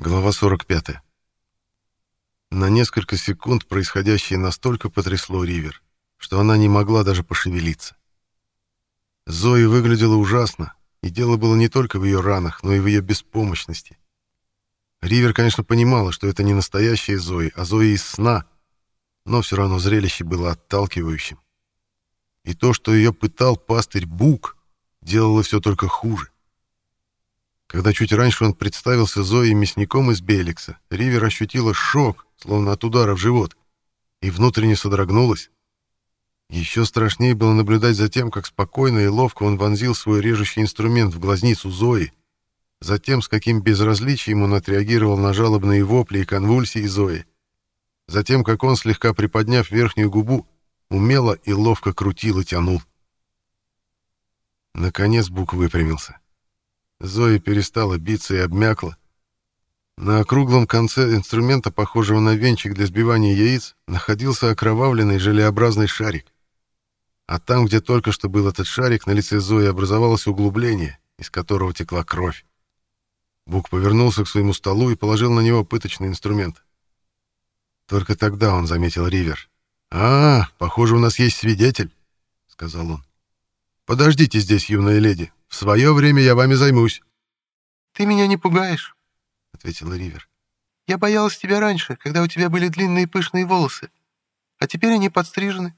Глава 45. На несколько секунд происходящее настолько потрясло Ривер, что она не могла даже пошевелиться. Зои выглядела ужасно, и дело было не только в ее ранах, но и в ее беспомощности. Ривер, конечно, понимала, что это не настоящая Зои, а Зои из сна, но все равно зрелище было отталкивающим. И то, что ее пытал пастырь Бук, делало все только хуже. Когда чуть раньше он представился Зоей мясником из Беликса, Ривер ощутила шок, словно от удара в живот, и внутренне содрогнулась. Еще страшнее было наблюдать за тем, как спокойно и ловко он вонзил свой режущий инструмент в глазницу Зои, затем с каким безразличием он отреагировал на жалобные вопли и конвульсии Зои, затем как он, слегка приподняв верхнюю губу, умело и ловко крутил и тянул. Наконец Бук выпрямился. Зоя перестала биться и обмякла. На округлом конце инструмента, похожего на венчик для сбивания яиц, находился окровавленный желеобразный шарик. А там, где только что был этот шарик, на лице Зои образовалось углубление, из которого текла кровь. Бук повернулся к своему столу и положил на него пыточный инструмент. Только тогда он заметил Ривер. «А, похоже, у нас есть свидетель», — сказал он. «Подождите здесь, юная леди. В свое время я вами займусь». «Ты меня не пугаешь», — ответила Ривер. «Я боялась тебя раньше, когда у тебя были длинные пышные волосы, а теперь они подстрижены.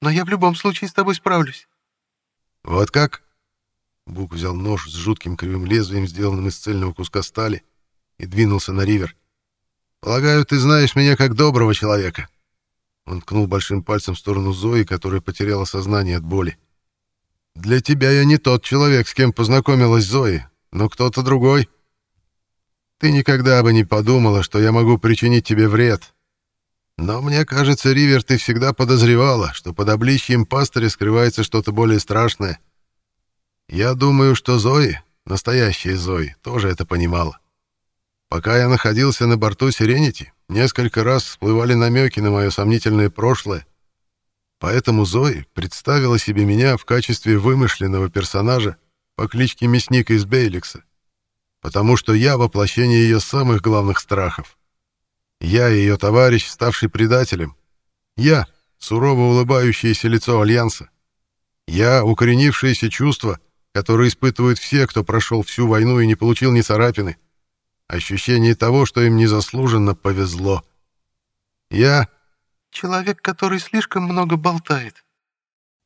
Но я в любом случае с тобой справлюсь». «Вот как?» Бук взял нож с жутким кривым лезвием, сделанным из цельного куска стали, и двинулся на Ривер. «Полагаю, ты знаешь меня как доброго человека». Он ткнул большим пальцем в сторону Зои, которая потеряла сознание от боли. Для тебя я не тот человек, с кем познакомилась Зои, но кто-то другой. Ты никогда бы не подумала, что я могу причинить тебе вред. Но мне кажется, Ривер, ты всегда подозревала, что под обличьем пастыря скрывается что-то более страшное. Я думаю, что Зои, настоящая Зои, тоже это понимала. Пока я находился на борту Сиренити, несколько раз всплывали намеки на мое сомнительное прошлое, Поэтому Зои представила себе меня в качестве вымышленного персонажа по кличке Мясник из Бейликса, потому что я воплощение ее самых главных страхов. Я ее товарищ, ставший предателем. Я — сурово улыбающееся лицо Альянса. Я — укоренившееся чувство, которое испытывают все, кто прошел всю войну и не получил ни царапины. Ощущение того, что им незаслуженно повезло. Я — Человек, который слишком много болтает.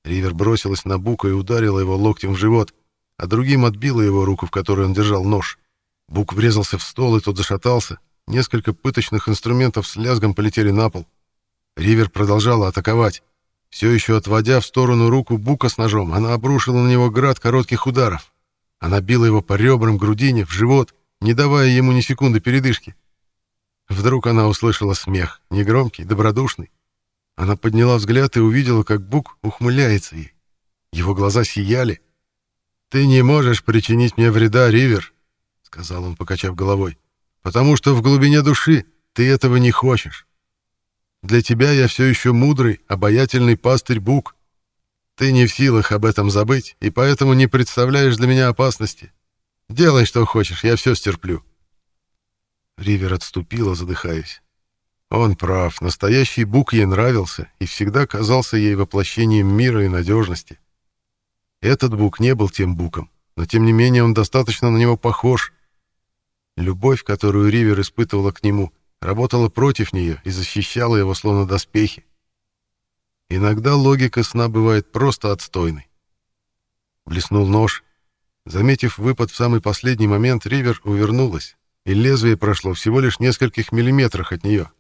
Ривер бросилась на Бука и ударила его локтем в живот, а другим отбила его руку, в которой он держал нож. Бук врезался в стол, и тот зашатался. Несколько пыточных инструментов с лязгом полетели на пол. Ривер продолжала атаковать. Все еще отводя в сторону руку Бука с ножом, она обрушила на него град коротких ударов. Она била его по ребрам, грудине, в живот, не давая ему ни секунды передышки. Вдруг она услышала смех, негромкий, добродушный. Она подняла взгляд и увидела, как Бук ухмыляется ей. Его глаза сияли. «Ты не можешь причинить мне вреда, Ривер», — сказал он, покачав головой, «потому что в глубине души ты этого не хочешь. Для тебя я все еще мудрый, обаятельный пастырь Бук. Ты не в силах об этом забыть, и поэтому не представляешь для меня опасности. Делай, что хочешь, я все стерплю». Ривер отступила, задыхаясь. Он прав, настоящий Бук ей нравился и всегда казался ей воплощением мира и надежности. Этот Бук не был тем Буком, но тем не менее он достаточно на него похож. Любовь, которую Ривер испытывала к нему, работала против нее и защищала его словно доспехи. Иногда логика сна бывает просто отстойной. Блеснул нож. Заметив выпад в самый последний момент, Ривер увернулась, и лезвие прошло всего лишь нескольких миллиметрах от нее.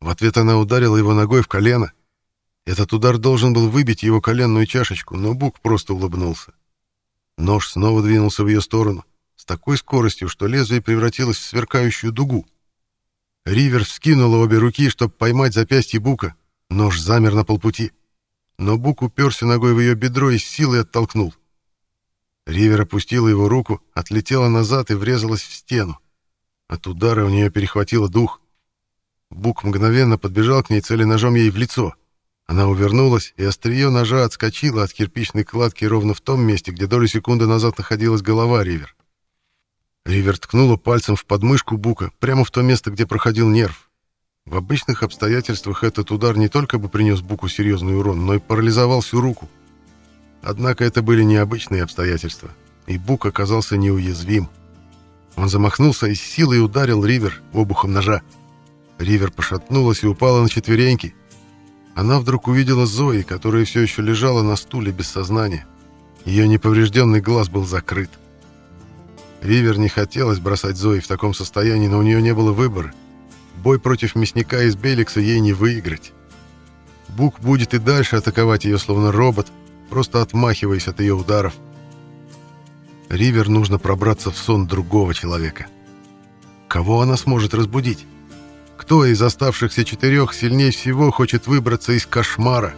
В ответ она ударила его ногой в колено. Этот удар должен был выбить его коленную чашечку, но Бук просто улыбнулся. Нож снова двинулся в ее сторону, с такой скоростью, что лезвие превратилось в сверкающую дугу. Ривер вскинула обе руки, чтобы поймать запястье Бука. Нож замер на полпути. Но Бук уперся ногой в ее бедро и с силой оттолкнул. Ривер опустила его руку, отлетела назад и врезалась в стену. От удара у нее перехватило дух. Бук мгновенно подбежал к ней, цели ножом ей в лицо. Она увернулась, и острие ножа отскочило от кирпичной кладки ровно в том месте, где долю секунды назад находилась голова Ривер. Ривер ткнула пальцем в подмышку Бука, прямо в то место, где проходил нерв. В обычных обстоятельствах этот удар не только бы принес Буку серьезный урон, но и парализовал всю руку. Однако это были необычные обстоятельства, и Бук оказался неуязвим. Он замахнулся и с силой ударил Ривер обухом ножа. Ривер пошатнулась и упала на четвереньки. Она вдруг увидела Зои, которая все еще лежала на стуле без сознания. Ее неповрежденный глаз был закрыт. Ривер не хотелось бросать Зои в таком состоянии, но у нее не было выбора. Бой против мясника из Беликса ей не выиграть. Бук будет и дальше атаковать ее словно робот, просто отмахиваясь от ее ударов. Ривер нужно пробраться в сон другого человека. Кого она сможет разбудить? Кто из оставшихся четырех сильнее всего хочет выбраться из кошмара?